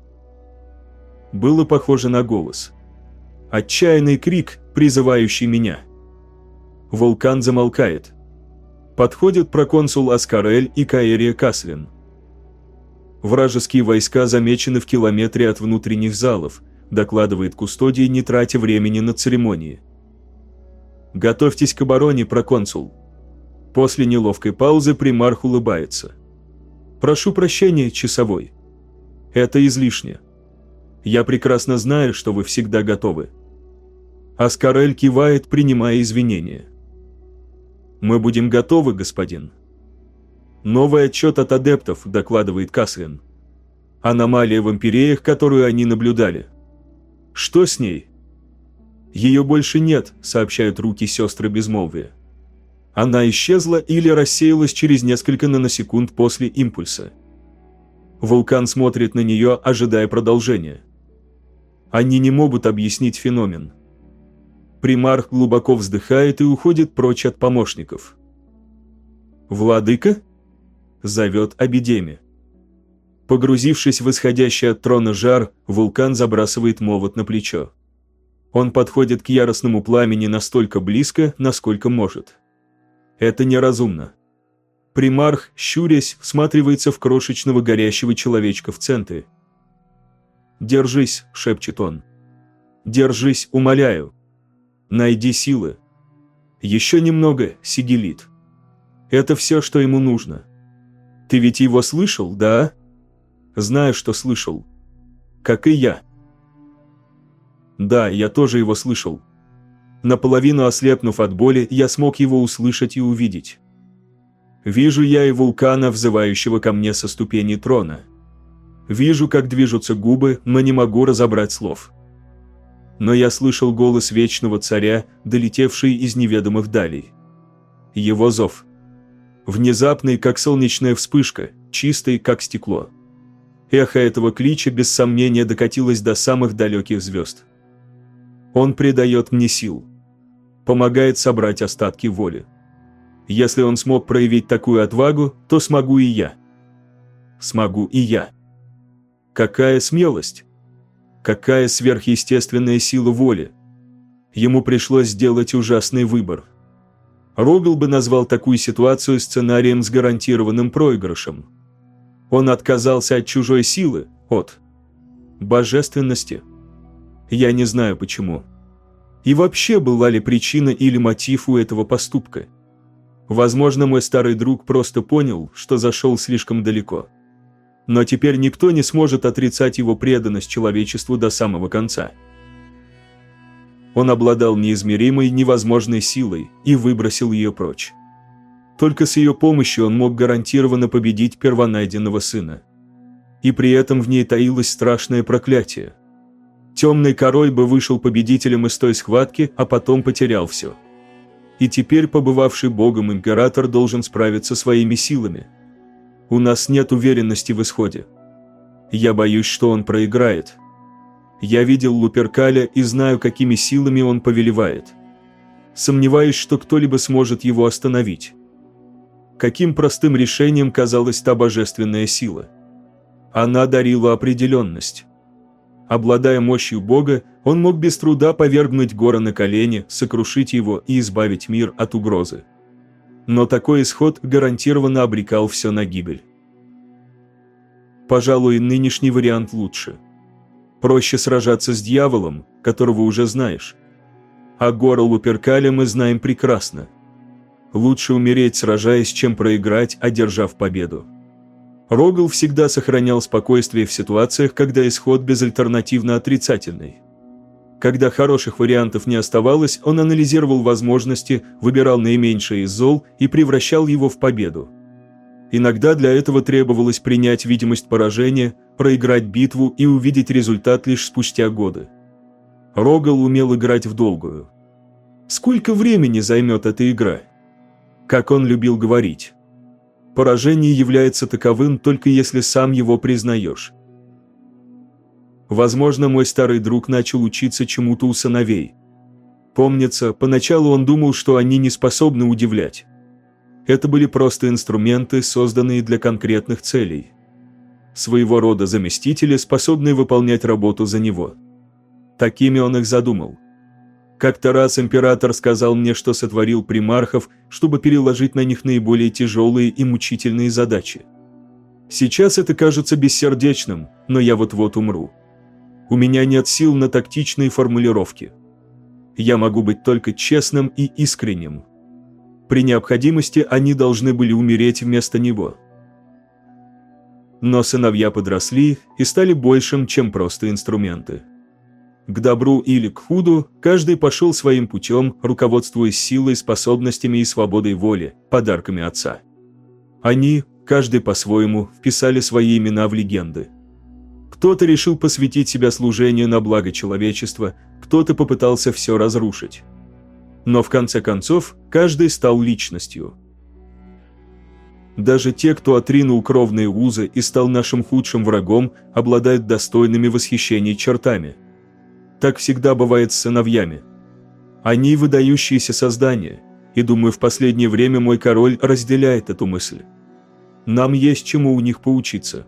Было похоже на голос. Отчаянный крик, призывающий меня. Вулкан замолкает. Подходят проконсул Аскарель и Каэрия Каслин. Вражеские войска замечены в километре от внутренних залов, докладывает Кустодий, не тратя времени на церемонии. Готовьтесь к обороне, проконсул. После неловкой паузы примарх улыбается. Прошу прощения, часовой. Это излишне. Я прекрасно знаю, что вы всегда готовы. Аскарель кивает, принимая извинения. Мы будем готовы, господин. Новый отчет от адептов, докладывает Каслин. Аномалия в империях, которую они наблюдали. Что с ней? Ее больше нет, сообщают руки сестры безмолвия. Она исчезла или рассеялась через несколько наносекунд после импульса. Вулкан смотрит на нее, ожидая продолжения. Они не могут объяснить феномен. Примарх глубоко вздыхает и уходит прочь от помощников. «Владыка?» Зовет Абидеми. Погрузившись в исходящий от трона жар, вулкан забрасывает молот на плечо. Он подходит к яростному пламени настолько близко, насколько может. Это неразумно. Примарх, щурясь, всматривается в крошечного горящего человечка в центре. «Держись», — шепчет он. «Держись, умоляю. Найди силы. Еще немного, Сигелит. Это все, что ему нужно. Ты ведь его слышал, да? Знаю, что слышал. Как и я. Да, я тоже его слышал. Наполовину ослепнув от боли, я смог его услышать и увидеть. Вижу я и вулкана, взывающего ко мне со ступени трона. Вижу, как движутся губы, но не могу разобрать слов. Но я слышал голос Вечного Царя, долетевший из неведомых далей. Его зов – внезапный, как солнечная вспышка, чистый, как стекло. Эхо этого клича без сомнения докатилось до самых далеких звезд. Он придает мне сил. Помогает собрать остатки воли. Если он смог проявить такую отвагу, то смогу и я. Смогу и я. Какая смелость! Какая сверхъестественная сила воли! Ему пришлось сделать ужасный выбор – Рогл бы назвал такую ситуацию сценарием с гарантированным проигрышем. Он отказался от чужой силы, от божественности. Я не знаю почему. И вообще была ли причина или мотив у этого поступка. Возможно, мой старый друг просто понял, что зашел слишком далеко. Но теперь никто не сможет отрицать его преданность человечеству до самого конца. Он обладал неизмеримой, невозможной силой и выбросил ее прочь. Только с ее помощью он мог гарантированно победить первонайденного сына. И при этом в ней таилось страшное проклятие. Темный король бы вышел победителем из той схватки, а потом потерял все. И теперь побывавший богом император должен справиться своими силами. У нас нет уверенности в исходе. Я боюсь, что он проиграет – я видел Луперкаля и знаю, какими силами он повелевает. Сомневаюсь, что кто-либо сможет его остановить. Каким простым решением казалась та божественная сила? Она дарила определенность. Обладая мощью Бога, он мог без труда повергнуть гора на колени, сокрушить его и избавить мир от угрозы. Но такой исход гарантированно обрекал все на гибель. Пожалуй, нынешний вариант лучше – Проще сражаться с дьяволом, которого уже знаешь. А гору Луперкаля мы знаем прекрасно. Лучше умереть, сражаясь, чем проиграть, одержав победу. Рогал всегда сохранял спокойствие в ситуациях, когда исход безальтернативно отрицательный. Когда хороших вариантов не оставалось, он анализировал возможности, выбирал наименьшее из зол и превращал его в победу. Иногда для этого требовалось принять видимость поражения, проиграть битву и увидеть результат лишь спустя годы. Рогал умел играть в долгую. Сколько времени займет эта игра? Как он любил говорить. Поражение является таковым только если сам его признаешь. Возможно, мой старый друг начал учиться чему-то у сыновей. Помнится, поначалу он думал, что они не способны удивлять. Это были просто инструменты, созданные для конкретных целей. Своего рода заместители, способные выполнять работу за него. Такими он их задумал. Как-то раз император сказал мне, что сотворил примархов, чтобы переложить на них наиболее тяжелые и мучительные задачи. Сейчас это кажется бессердечным, но я вот-вот умру. У меня нет сил на тактичные формулировки. Я могу быть только честным и искренним. При необходимости они должны были умереть вместо него. Но сыновья подросли и стали большим, чем просто инструменты. К добру или к худу каждый пошел своим путем, руководствуясь силой, способностями и свободой воли, подарками отца. Они, каждый по-своему, вписали свои имена в легенды – кто-то решил посвятить себя служению на благо человечества, кто-то попытался все разрушить. Но в конце концов, каждый стал личностью. Даже те, кто отринул кровные узы и стал нашим худшим врагом, обладают достойными восхищений чертами. Так всегда бывает с сыновьями. Они выдающиеся создания, и думаю, в последнее время мой король разделяет эту мысль. Нам есть чему у них поучиться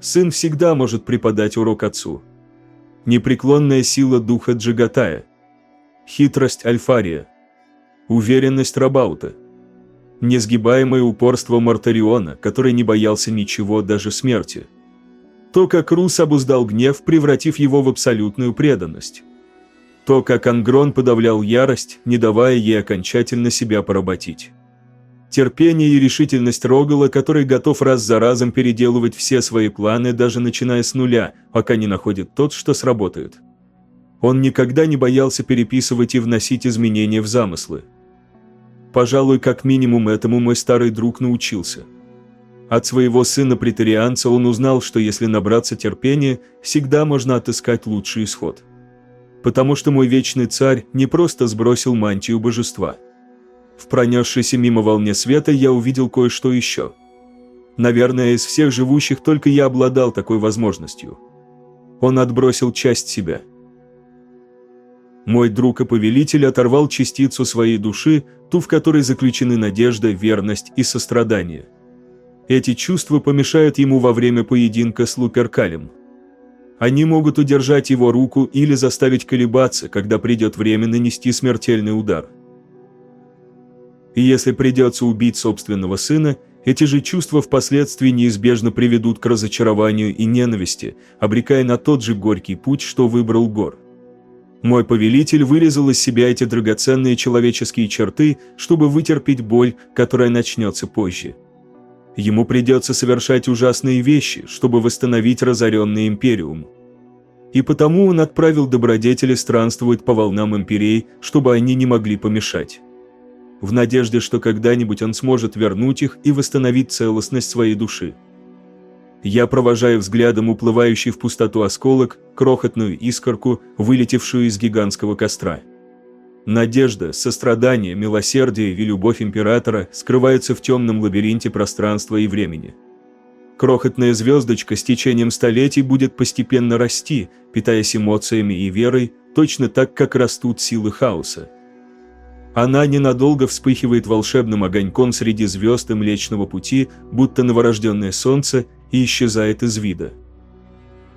сын всегда может преподать урок отцу. Непреклонная сила духа Джигатая, хитрость Альфария, уверенность Рабаута, несгибаемое упорство Мартариона, который не боялся ничего, даже смерти. То, как Рус обуздал гнев, превратив его в абсолютную преданность. То, как Ангрон подавлял ярость, не давая ей окончательно себя поработить терпение и решительность Рогала, который готов раз за разом переделывать все свои планы, даже начиная с нуля, пока не находит тот, что сработает. Он никогда не боялся переписывать и вносить изменения в замыслы. Пожалуй, как минимум этому мой старый друг научился. От своего сына-претарианца он узнал, что если набраться терпения, всегда можно отыскать лучший исход. Потому что мой вечный царь не просто сбросил мантию божества – в пронесшейся мимо волне света я увидел кое-что еще. Наверное, из всех живущих только я обладал такой возможностью. Он отбросил часть себя. Мой друг и повелитель оторвал частицу своей души, ту, в которой заключены надежда, верность и сострадание. Эти чувства помешают ему во время поединка с Луперкалем. Они могут удержать его руку или заставить колебаться, когда придет время нанести смертельный удар – и если придется убить собственного сына, эти же чувства впоследствии неизбежно приведут к разочарованию и ненависти, обрекая на тот же горький путь, что выбрал Гор. Мой повелитель вырезал из себя эти драгоценные человеческие черты, чтобы вытерпеть боль, которая начнется позже. Ему придется совершать ужасные вещи, чтобы восстановить разоренный империум. И потому он отправил добродетели странствовать по волнам империи, чтобы они не могли помешать в надежде, что когда-нибудь он сможет вернуть их и восстановить целостность своей души. Я провожаю взглядом уплывающий в пустоту осколок, крохотную искорку, вылетевшую из гигантского костра. Надежда, сострадание, милосердие и любовь императора скрываются в темном лабиринте пространства и времени. Крохотная звездочка с течением столетий будет постепенно расти, питаясь эмоциями и верой, точно так, как растут силы хаоса. Она ненадолго вспыхивает волшебным огоньком среди звезд и Млечного Пути, будто новорожденное солнце, и исчезает из вида.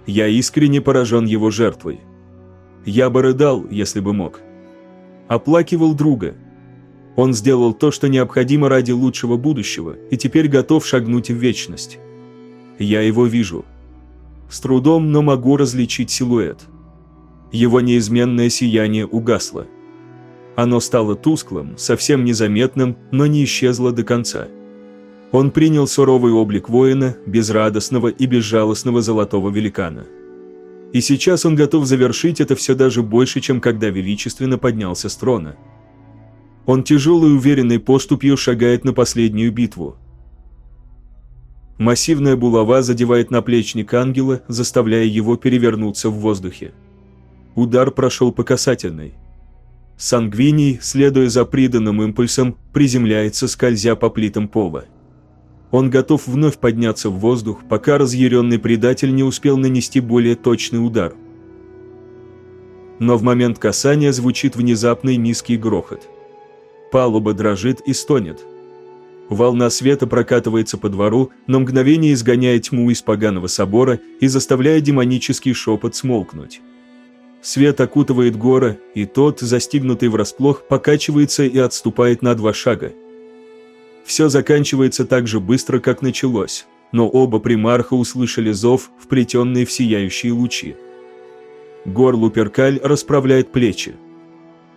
Я искренне поражен его жертвой. Я бы рыдал, если бы мог. Оплакивал друга. Он сделал то, что необходимо ради лучшего будущего, и теперь готов шагнуть в вечность. Я его вижу. С трудом, но могу различить силуэт. Его неизменное сияние угасло. Оно стало тусклым, совсем незаметным, но не исчезло до конца. Он принял суровый облик воина, безрадостного и безжалостного золотого великана. И сейчас он готов завершить это все даже больше, чем когда величественно поднялся с трона. Он тяжелой уверенной поступью шагает на последнюю битву. Массивная булава задевает наплечник ангела, заставляя его перевернуться в воздухе. Удар прошел по касательной. Сангвиний, следуя за приданным импульсом, приземляется, скользя по плитам пола. Он готов вновь подняться в воздух, пока разъяренный предатель не успел нанести более точный удар. Но в момент касания звучит внезапный низкий грохот. Палуба дрожит и стонет. Волна света прокатывается по двору, на мгновение изгоняя тьму из поганого собора и заставляя демонический шепот смолкнуть. Свет окутывает гора, и тот, застигнутый врасплох, покачивается и отступает на два шага – все заканчивается так же быстро, как началось, но оба примарха услышали зов, вплетенные в сияющие лучи. Гор Луперкаль расправляет плечи.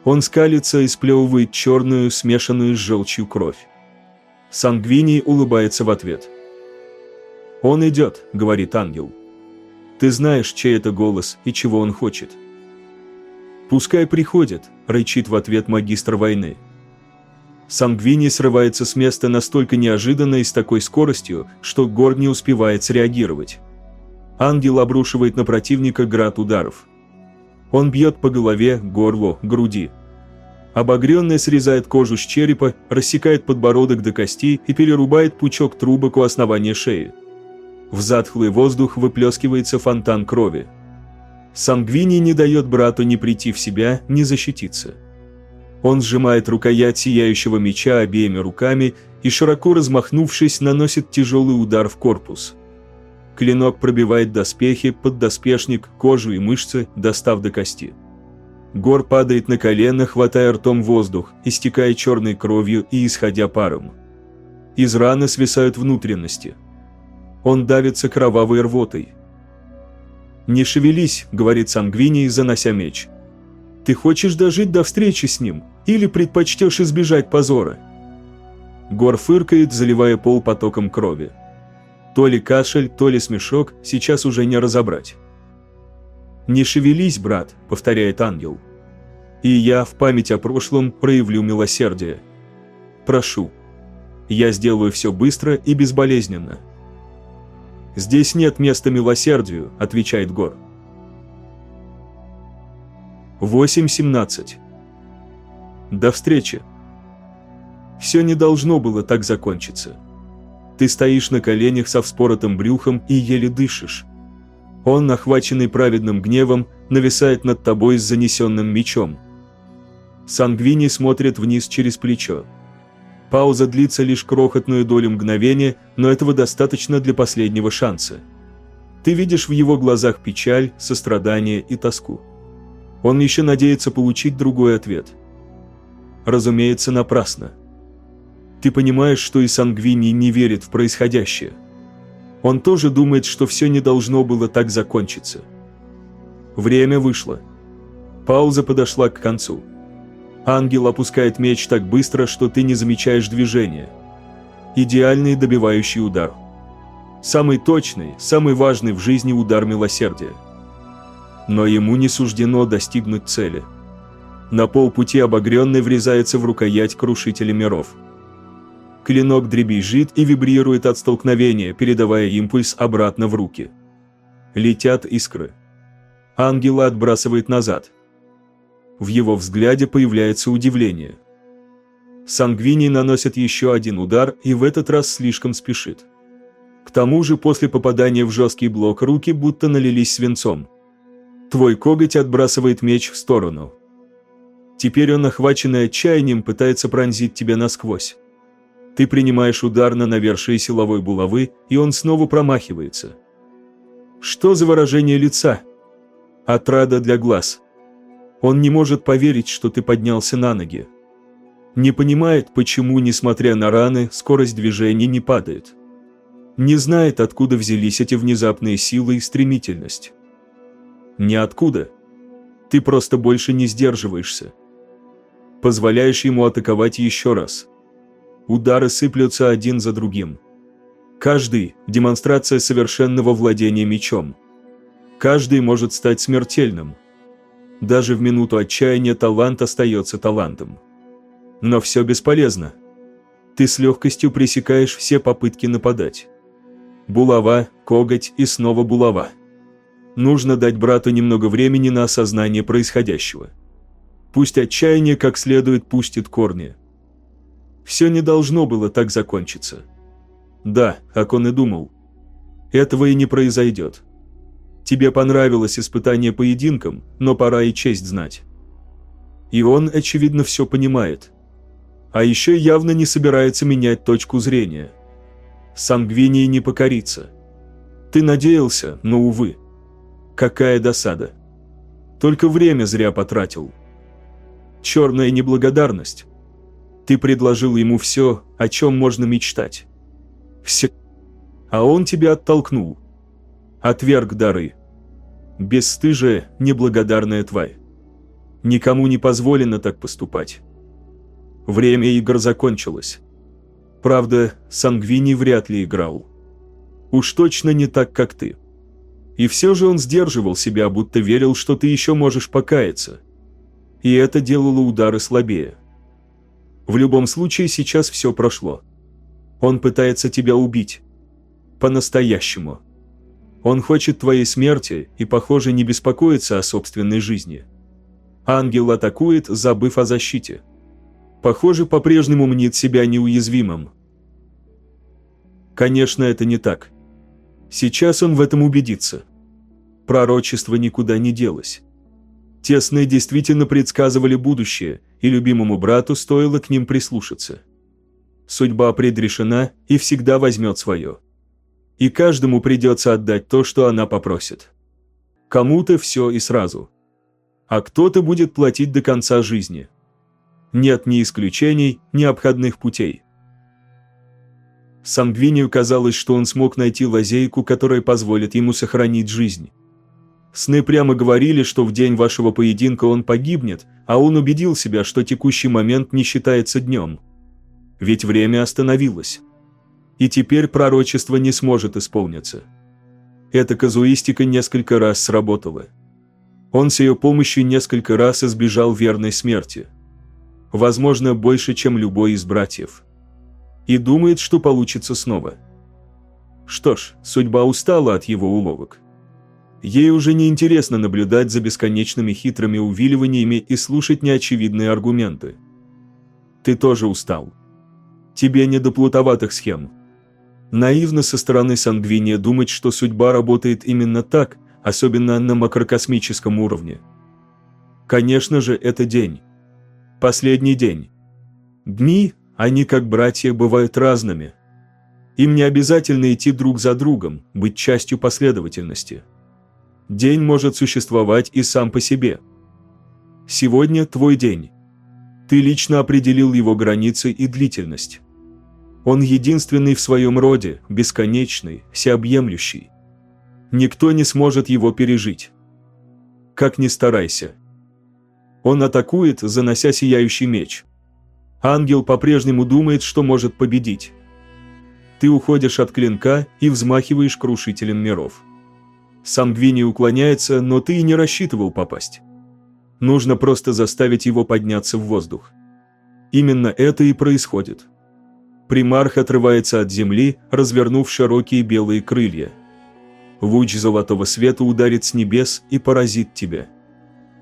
Он скалится и сплевывает черную, смешанную с желчью кровь. Сангвиний улыбается в ответ. «Он идет», — говорит ангел. «Ты знаешь, чей это голос и чего он хочет». «Пускай приходит», — рычит в ответ магистр войны. Сангвини срывается с места настолько неожиданно и с такой скоростью, что Гор не успевает среагировать. Ангел обрушивает на противника град ударов. Он бьет по голове, горлу, груди. Обогренный срезает кожу с черепа, рассекает подбородок до костей и перерубает пучок трубок у основания шеи. В затхлый воздух выплескивается фонтан крови. Сангвини не дает брату ни прийти в себя, ни защититься. Он сжимает рукоять сияющего меча обеими руками и, широко размахнувшись, наносит тяжелый удар в корпус. Клинок пробивает доспехи, поддоспешник, кожу и мышцы, достав до кости. Гор падает на колено, хватая ртом воздух, истекая черной кровью и исходя паром. Из раны свисают внутренности. Он давится кровавой рвотой. «Не шевелись», — говорит Сангвини, занося меч. Ты хочешь дожить до встречи с ним или предпочтешь избежать позора?» Гор фыркает, заливая пол потоком крови. То ли кашель, то ли смешок, сейчас уже не разобрать. «Не шевелись, брат», — повторяет ангел. «И я в память о прошлом проявлю милосердие. Прошу. Я сделаю все быстро и безболезненно». «Здесь нет места милосердию», — отвечает Гор. 8.17. До встречи. Все не должно было так закончиться. Ты стоишь на коленях со вспоротым брюхом и еле дышишь. Он, охваченный праведным гневом, нависает над тобой с занесенным мечом. Сангвини смотрит вниз через плечо. Пауза длится лишь крохотную долю мгновения, но этого достаточно для последнего шанса. Ты видишь в его глазах печаль, сострадание и тоску. Он еще надеется получить другой ответ. Разумеется, напрасно. Ты понимаешь, что и Сангвини не верит в происходящее. Он тоже думает, что все не должно было так закончиться. Время вышло. Пауза подошла к концу. Ангел опускает меч так быстро, что ты не замечаешь движения. Идеальный добивающий удар. Самый точный, самый важный в жизни удар милосердия но ему не суждено достигнуть цели. На полпути обогренный врезается в рукоять крушителя миров. Клинок дребезжит и вибрирует от столкновения, передавая импульс обратно в руки. Летят искры. Ангела отбрасывает назад. В его взгляде появляется удивление. Сангвини наносит еще один удар и в этот раз слишком спешит. К тому же после попадания в жесткий блок руки будто налились свинцом. Твой коготь отбрасывает меч в сторону. Теперь он, охваченный отчаянием, пытается пронзить тебя насквозь. Ты принимаешь удар на навершие силовой булавы, и он снова промахивается. Что за выражение лица? Отрада для глаз. Он не может поверить, что ты поднялся на ноги. Не понимает, почему, несмотря на раны, скорость движения не падает. Не знает, откуда взялись эти внезапные силы и стремительность. Ниоткуда. Ты просто больше не сдерживаешься. Позволяешь ему атаковать еще раз. Удары сыплются один за другим. Каждый – демонстрация совершенного владения мечом. Каждый может стать смертельным. Даже в минуту отчаяния талант остается талантом. Но все бесполезно. Ты с легкостью пресекаешь все попытки нападать. Булава, коготь и снова булава. Нужно дать брату немного времени на осознание происходящего. Пусть отчаяние как следует пустит корни. Все не должно было так закончиться. Да, как он и думал. Этого и не произойдет. Тебе понравилось испытание поединком, но пора и честь знать. И он, очевидно, все понимает. А еще явно не собирается менять точку зрения. Сангвинии не покорится. Ты надеялся, но, увы. Какая досада. Только время зря потратил. Черная неблагодарность. Ты предложил ему все, о чем можно мечтать. Все. А он тебя оттолкнул. Отверг дары. Бесстыжая, неблагодарная тварь. Никому не позволено так поступать. Время игр закончилось. Правда, Сангвини вряд ли играл. Уж точно не так, как ты. И все же он сдерживал себя, будто верил, что ты еще можешь покаяться. И это делало удары слабее. В любом случае, сейчас все прошло. Он пытается тебя убить. По-настоящему. Он хочет твоей смерти и, похоже, не беспокоится о собственной жизни. Ангел атакует, забыв о защите. Похоже, по-прежнему мнит себя неуязвимым. Конечно, это не так. Сейчас он в этом убедится. Пророчество никуда не делось. Тесные действительно предсказывали будущее, и любимому брату стоило к ним прислушаться. Судьба предрешена и всегда возьмет свое. И каждому придется отдать то, что она попросит. Кому-то все и сразу. А кто-то будет платить до конца жизни. Нет ни исключений, ни обходных путей. Сангвинию казалось, что он смог найти лазейку, которая позволит ему сохранить жизнь. Сны прямо говорили, что в день вашего поединка он погибнет, а он убедил себя, что текущий момент не считается днем. Ведь время остановилось. И теперь пророчество не сможет исполниться. Эта казуистика несколько раз сработала. Он с ее помощью несколько раз избежал верной смерти. Возможно, больше, чем любой из братьев. И думает, что получится снова. Что ж, судьба устала от его уловок. Ей уже не интересно наблюдать за бесконечными хитрыми увиливаниями и слушать неочевидные аргументы. Ты тоже устал. Тебе не до плутоватых схем. Наивно со стороны Сангвиния думать, что судьба работает именно так, особенно на макрокосмическом уровне. Конечно же, это день. Последний день. Дни, они как братья, бывают разными. Им не обязательно идти друг за другом, быть частью последовательности. День может существовать и сам по себе. Сегодня твой день. Ты лично определил его границы и длительность. Он единственный в своем роде, бесконечный, всеобъемлющий. Никто не сможет его пережить. Как ни старайся. Он атакует, занося сияющий меч. Ангел по-прежнему думает, что может победить. Ты уходишь от клинка и взмахиваешь крушителем миров. Сангвини уклоняется, но ты и не рассчитывал попасть. Нужно просто заставить его подняться в воздух. Именно это и происходит. Примарх отрывается от земли, развернув широкие белые крылья. Луч золотого света ударит с небес и поразит тебя.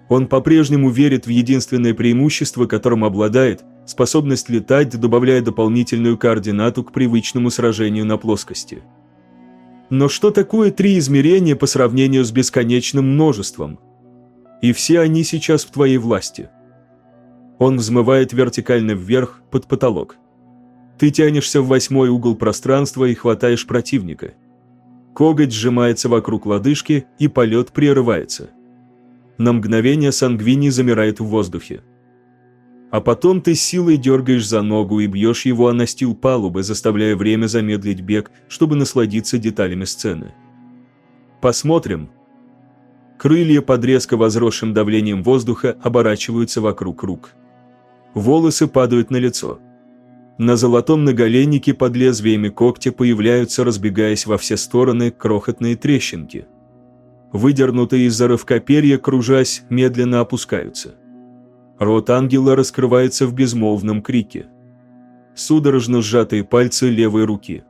Он по-прежнему верит в единственное преимущество, которым обладает, способность летать, добавляя дополнительную координату к привычному сражению на плоскости. Но что такое три измерения по сравнению с бесконечным множеством? И все они сейчас в твоей власти. Он взмывает вертикально вверх, под потолок. Ты тянешься в восьмой угол пространства и хватаешь противника. Коготь сжимается вокруг лодыжки, и полет прерывается. На мгновение Сангвини замирает в воздухе. А потом ты силой дергаешь за ногу и бьешь его о настил палубы, заставляя время замедлить бег, чтобы насладиться деталями сцены. Посмотрим. Крылья под резко возросшим давлением воздуха оборачиваются вокруг рук. Волосы падают на лицо. На золотом наголеннике под лезвиями когтя появляются, разбегаясь во все стороны, крохотные трещинки. Выдернутые из-за рывка перья, кружась, медленно опускаются. Рот ангела раскрывается в безмолвном крике. Судорожно сжатые пальцы левой руки.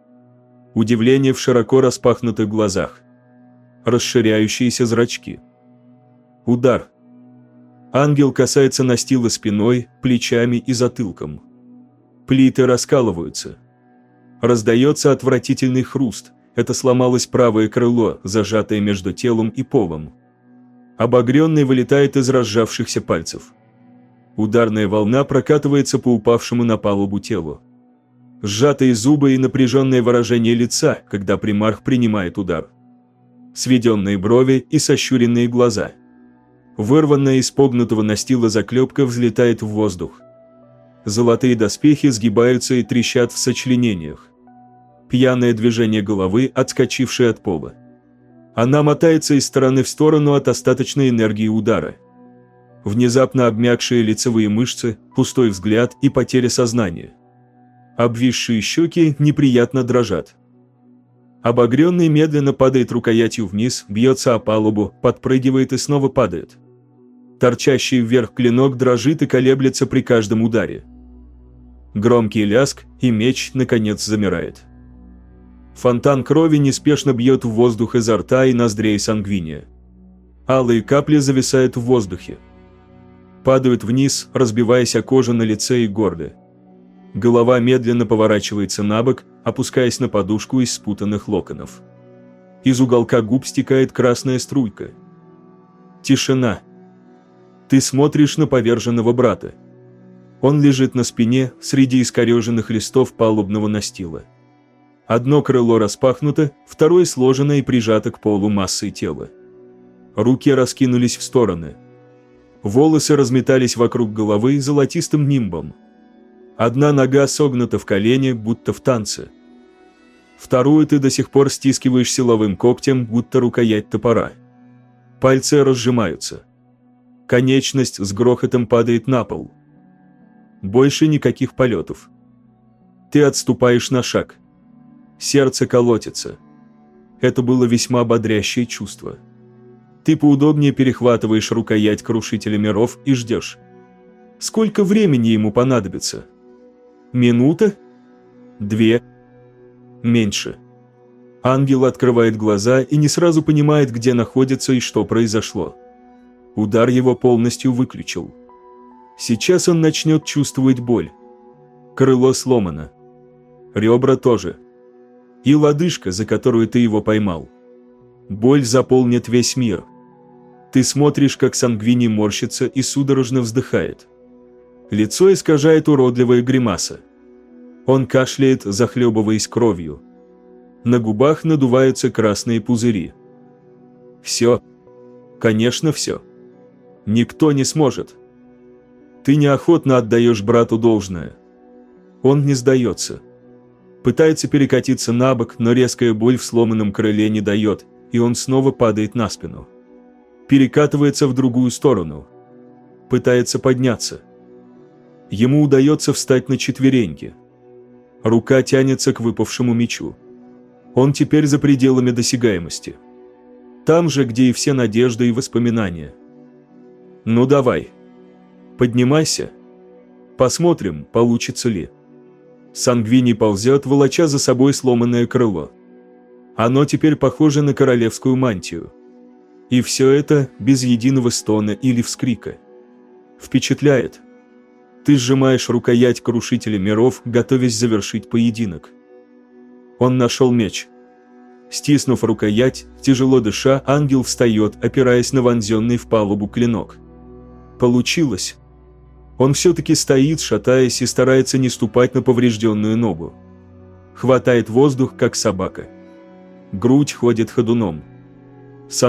Удивление в широко распахнутых глазах. Расширяющиеся зрачки. Удар. Ангел касается настила спиной, плечами и затылком. Плиты раскалываются. Раздается отвратительный хруст. Это сломалось правое крыло, зажатое между телом и полом. Обогренный вылетает из разжавшихся пальцев. Ударная волна прокатывается по упавшему на палубу телу. Сжатые зубы и напряженное выражение лица, когда примарх принимает удар. Сведенные брови и сощуренные глаза. Вырванная из погнутого настила заклепка взлетает в воздух. Золотые доспехи сгибаются и трещат в сочленениях. Пьяное движение головы, отскочившее от пола. Она мотается из стороны в сторону от остаточной энергии удара. Внезапно обмякшие лицевые мышцы, пустой взгляд и потеря сознания. Обвисшие щеки неприятно дрожат. Обогренный медленно падает рукоятью вниз, бьется о палубу, подпрыгивает и снова падает. Торчащий вверх клинок дрожит и колеблется при каждом ударе. Громкий ляск, и меч, наконец, замирает. Фонтан крови неспешно бьет в воздух изо рта и ноздрей сангвиния. Алые капли зависают в воздухе. Падают вниз, разбиваясь о кожу на лице и горле. Голова медленно поворачивается на бок, опускаясь на подушку из спутанных локонов. Из уголка губ стекает красная струйка. Тишина. Ты смотришь на поверженного брата. Он лежит на спине среди искореженных листов палубного настила. Одно крыло распахнуто, второе сложено и прижато к полу массой тела. Руки раскинулись в стороны. Волосы разметались вокруг головы золотистым нимбом. Одна нога согнута в колене, будто в танце. Вторую ты до сих пор стискиваешь силовым когтем, будто рукоять топора. Пальцы разжимаются. Конечность с грохотом падает на пол. Больше никаких полетов. Ты отступаешь на шаг. Сердце колотится. Это было весьма бодрящее чувство. Ты поудобнее перехватываешь рукоять крушителя миров и ждешь. Сколько времени ему понадобится? Минута? Две? Меньше. Ангел открывает глаза и не сразу понимает, где находится и что произошло. Удар его полностью выключил. Сейчас он начнет чувствовать боль. Крыло сломано. Ребра тоже. И лодыжка, за которую ты его поймал. Боль заполнит весь мир. Ты смотришь, как Сангвини морщится и судорожно вздыхает. Лицо искажает уродливая гримаса. Он кашляет, захлебываясь кровью. На губах надуваются красные пузыри. Все. Конечно, все. Никто не сможет. Ты неохотно отдаешь брату должное. Он не сдается. Пытается перекатиться на бок, но резкая боль в сломанном крыле не дает, и он снова падает на спину. Перекатывается в другую сторону. Пытается подняться. Ему удается встать на четвереньки. Рука тянется к выпавшему мечу. Он теперь за пределами досягаемости. Там же, где и все надежды и воспоминания. Ну давай, Поднимайся. Посмотрим, получится ли. Сангвини ползет, волоча за собой сломанное крыло. Оно теперь похоже на королевскую мантию. И все это без единого стона или вскрика. Впечатляет. Ты сжимаешь рукоять крушителя миров, готовясь завершить поединок. Он нашел меч. Стиснув рукоять, тяжело дыша, ангел встает, опираясь на вонзенный в палубу клинок. Получилось. Он все-таки стоит, шатаясь, и старается не ступать на поврежденную ногу. Хватает воздух, как собака. Грудь ходит ходуном.